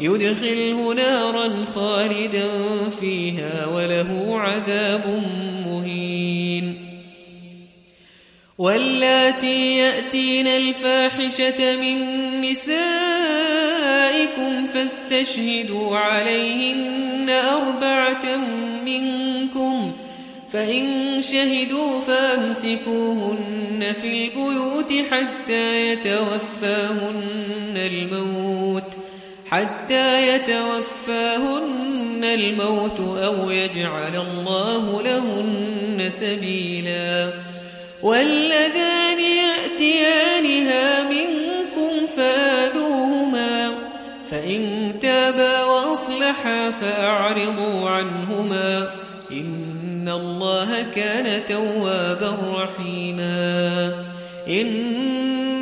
يدخله نارا خالدا فيها وله عذاب مهين. واللاتي يأتين الفاحشة من نسائكم فاستشهدوا عليهن أربعة منكم فإن شهدوا فامسكوهن في البيوت حتى يتوفاهن الموت حتى يتوفاهن الموت أو يجعل الله لهن سبيلا. والذان يأتيانها منكم فآذوهما فإن تابا وأصلحا فأعرضوا عنهما. إن الله كان توابا رحيما.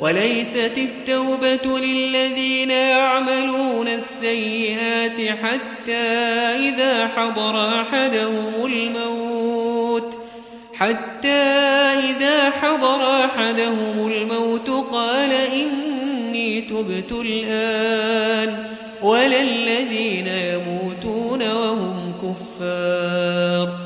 وليست التوبة للذين يعملون السيئات حتى إذا حضر أحدهم الموت حتى إذا حضر أحدهم الموت قال إني تبت الآن ولا الذين يموتون وهم كفار.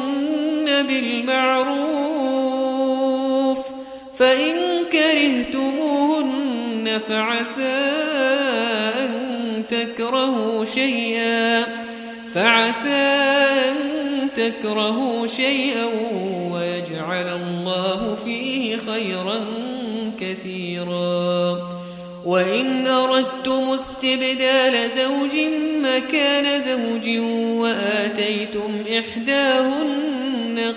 بالمعروف فإن كرهتموهن فعسى أن تكرهوا شيئا فعسى أن تكرهوا شيئا ويجعل الله فيه خيرا كثيرا وإن أردتم استبدال زوج مكان زوج وآتيتم إحداهن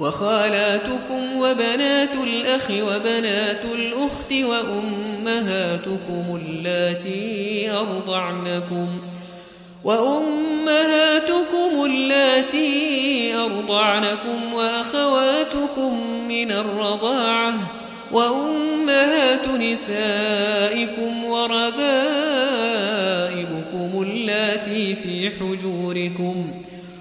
وخالاتكم وبنات الأخ وبنات الأخت وأمهاتكم اللاتي أرضعنكم وأمهاتكم اللاتي أرضعنكم وأخواتكم من الرضاعة وأمهات نسائكم وربائبكم اللاتي في حجوركم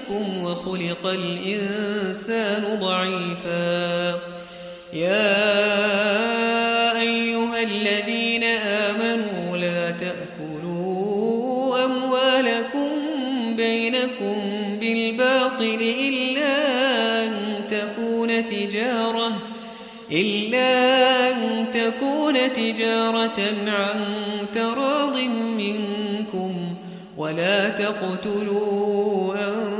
منكم وخلق الإنسان ضعيفا. يا أيها الذين آمنوا لا تأكلوا أموالكم بينكم بالباطل إلا أن تكون تجارة إلا أن تكون تجارة عن تراض منكم. ولا تقتلوا أنفسكم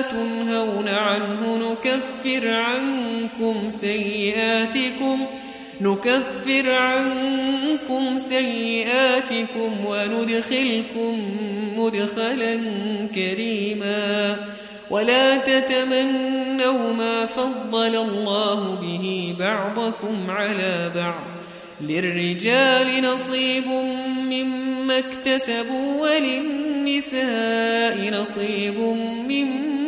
تنهون عنه نكفر عنكم سيئاتكم نكفر عنكم سيئاتكم وندخلكم مدخلا كريما. ولا تتمنوا ما فضل الله به بعضكم على بعض. للرجال نصيب مما اكتسبوا وللنساء نصيب مما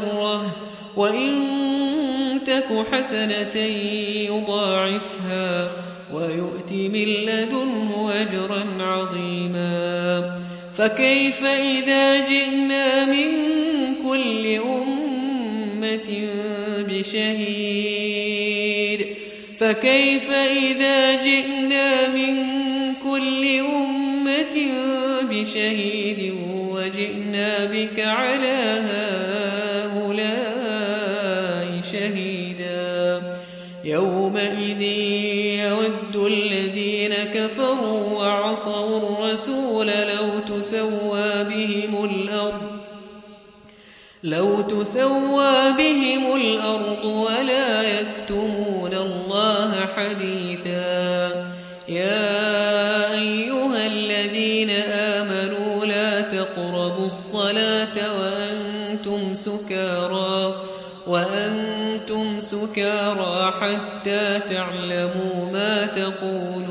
وإن تك حسنة يضاعفها ويؤت من لدنه أجرا عظيما. فكيف إذا جئنا من كل أمة بشهيد؟ فكيف إذا جئنا من كل أمة بشهيد وجئنا بك على هؤلاء الرسول لو تسوى بهم الأرض لو تسوى بهم الأرض ولا يكتمون الله حديثا. يا أيها الذين آمنوا لا تقربوا الصلاة وأنتم سكارى وأنتم سكارى حتى تعلموا ما تقولون.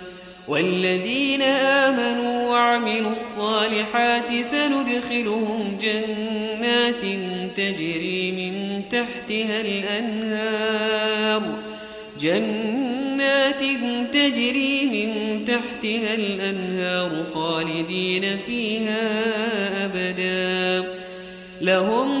والذين آمنوا وعملوا الصالحات سندخلهم جنات تجري من تحتها الأنهار. جنات تجري من تحتها الأنهار خالدين فيها أبدا. لهم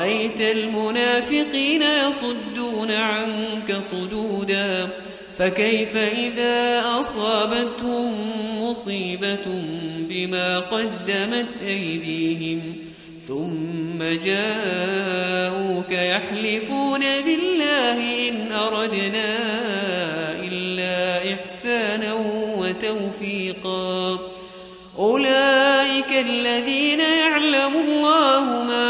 رأيت المنافقين يصدون عنك صدودا فكيف إذا أصابتهم مصيبة بما قدمت أيديهم؟ ثم جاءوك يحلفون بالله إن أردنا إلا إحسانا وتوفيقا. أولئك الذين يعلم الله ما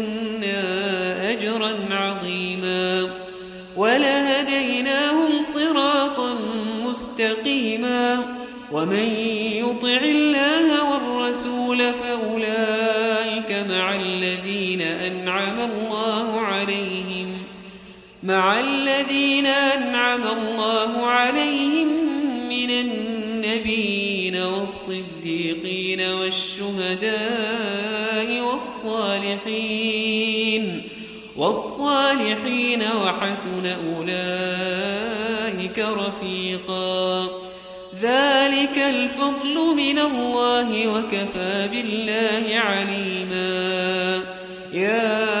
مع الذين أنعم الله عليهم من النبيين والصديقين والشهداء والصالحين والصالحين وحسن أولئك رفيقا. ذلك الفضل من الله وكفى بالله عليما. يا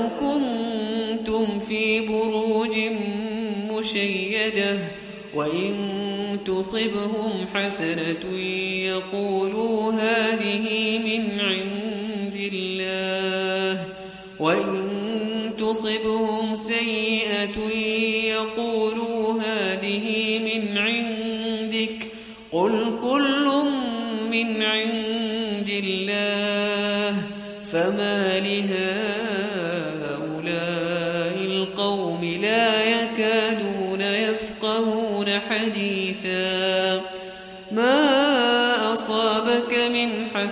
مشيدة وإن تصبهم حسنة يقولوا هذه من عند الله وإن تصبهم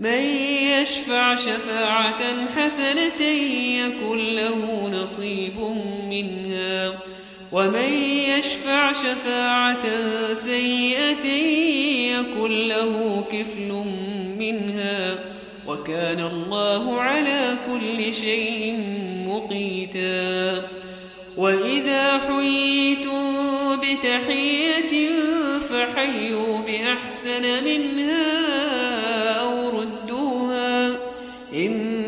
من يشفع شفاعة حسنة يكن له نصيب منها. ومن يشفع شفاعة سيئة يكن له كفل منها. وكان الله على كل شيء مقيتا. وإذا حييتم بتحية فحيوا بأحسن منها.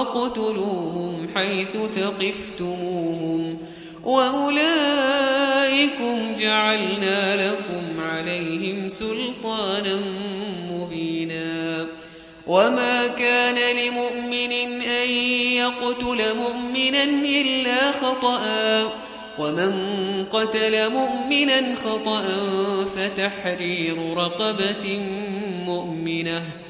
واقتلوهم حيث ثقفتموهم وأولئكم جعلنا لكم عليهم سلطانا مبينا وما كان لمؤمن أن يقتل مؤمنا إلا خطأ ومن قتل مؤمنا خطأ فتحرير رقبة مؤمنة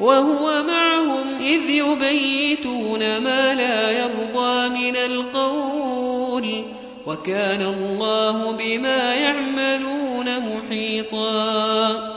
وهو معهم إذ يبيتون ما لا يرضى من القول وكان الله بما يعملون محيطا.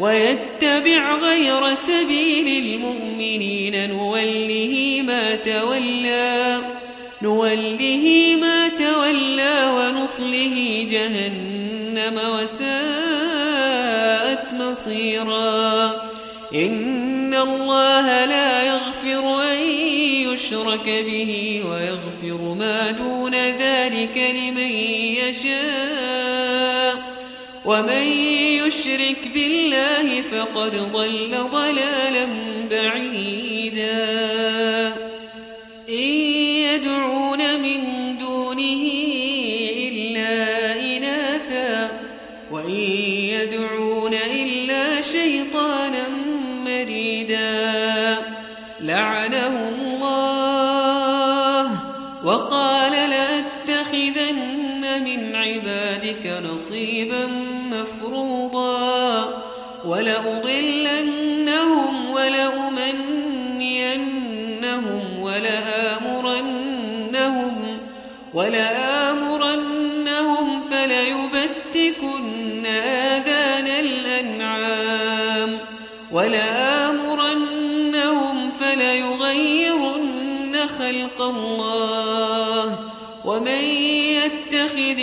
ويتبع غير سبيل المؤمنين. نوله ما تولى نوله ما تولى ونصله جهنم وساءت مصيرا. إن الله لا يغفر أن يشرك به ويغفر ما دون ذلك لمن يشاء. ومن يشرك بالله فقد ضل ضلالا بعيدا.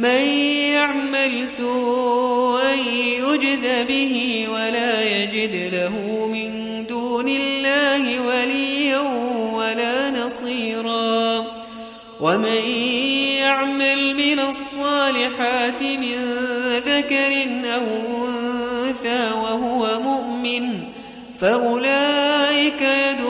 من يعمل سوءا يجز به ولا يجد له من دون الله وليا ولا نصيرا. ومن يعمل من الصالحات من ذكر أو أنثى وهو مؤمن فأولئك يدخلون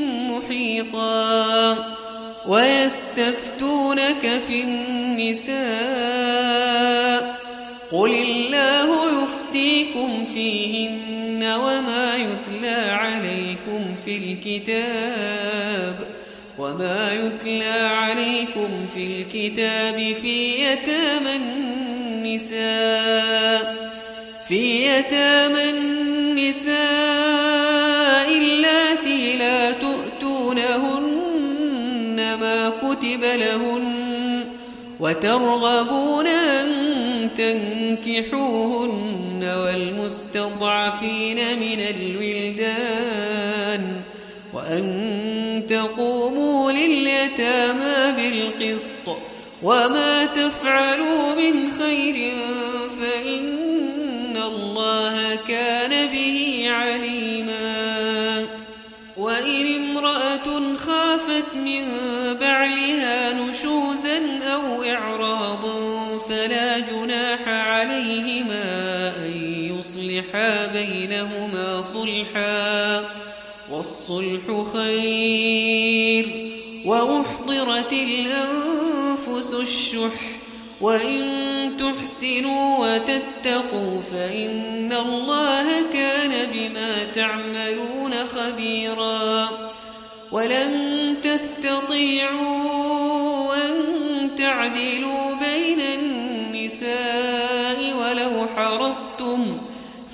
محيطا ويستفتونك في النساء قل الله يفتيكم فيهن وما يتلى عليكم في الكتاب وما يتلى عليكم في الكتاب في يتامى النساء في يتامى النساء وترغبون أن تنكحوهن والمستضعفين من الولدان وأن تقوموا لليتامى بالقسط وما تفعلوا من خير فإن الله كان به عليما. وإن امرأة خافت من بعلها يصلحا بينهما صلحا والصلح خير وأحضرت الأنفس الشح وإن تحسنوا وتتقوا فإن الله كان بما تعملون خبيرا ولن تستطيعوا أن تعدلوا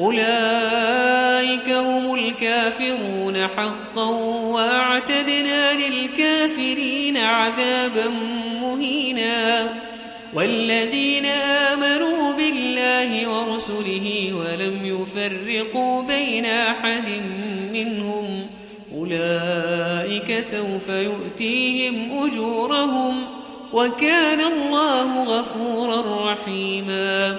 أولئك هم الكافرون حقا وأعتدنا للكافرين عذابا مهينا والذين آمنوا بالله ورسله ولم يفرقوا بين أحد منهم أولئك سوف يؤتيهم أجورهم وكان الله غفورا رحيما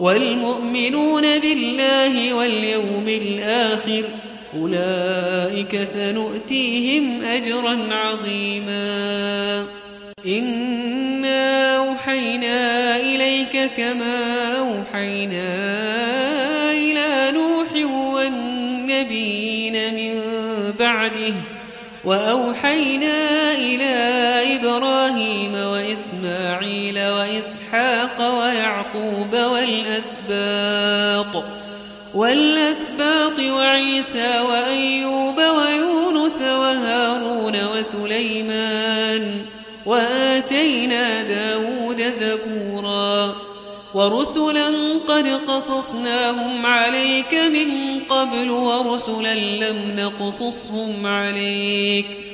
والمؤمنون بالله واليوم الآخر أولئك سنؤتيهم أجرا عظيما. إنا أوحينا إليك كما أوحينا إلى نوح والنبيين من بعده وأوحينا إلى إبراهيم وإسماعيل وإسحاق ويعقوب والأسباط والأسباط وعيسى وأيوب ويونس وهارون وسليمان وآتينا داود زبورا ورسلا قد قصصناهم عليك من قبل ورسلا لم نقصصهم عليك.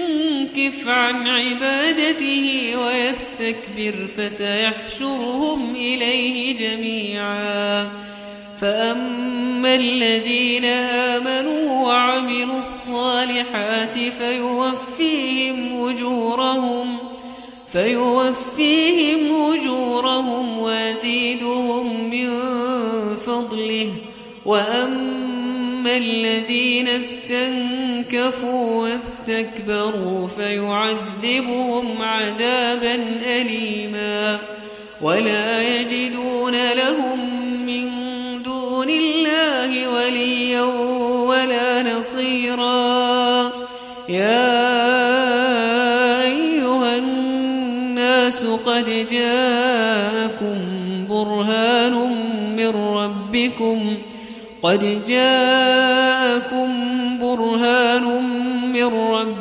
عن عبادته ويستكبر فسيحشرهم إليه جميعا. فأما الذين آمنوا وعملوا الصالحات فيوفيهم أجورهم فيوفيهم أجورهم ويزيدهم من فضله. وأما الذين استنكفوا واستكبروا فيعذبهم عذابا أليما. ولا يجدون لهم من دون الله وليا ولا نصيرا. يا أيها الناس قد جاءكم برهان من ربكم. قد جاءكم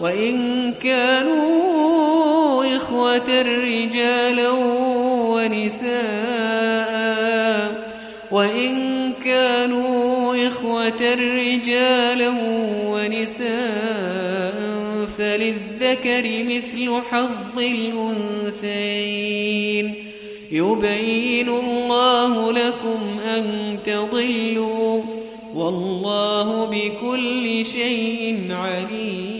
وإن كانوا إخوة رجالا ونساء وإن كانوا إخوة رجالا ونساء فللذكر مثل حظ الأنثيين. يبين الله لكم أن تضلوا والله بكل شيء عليم.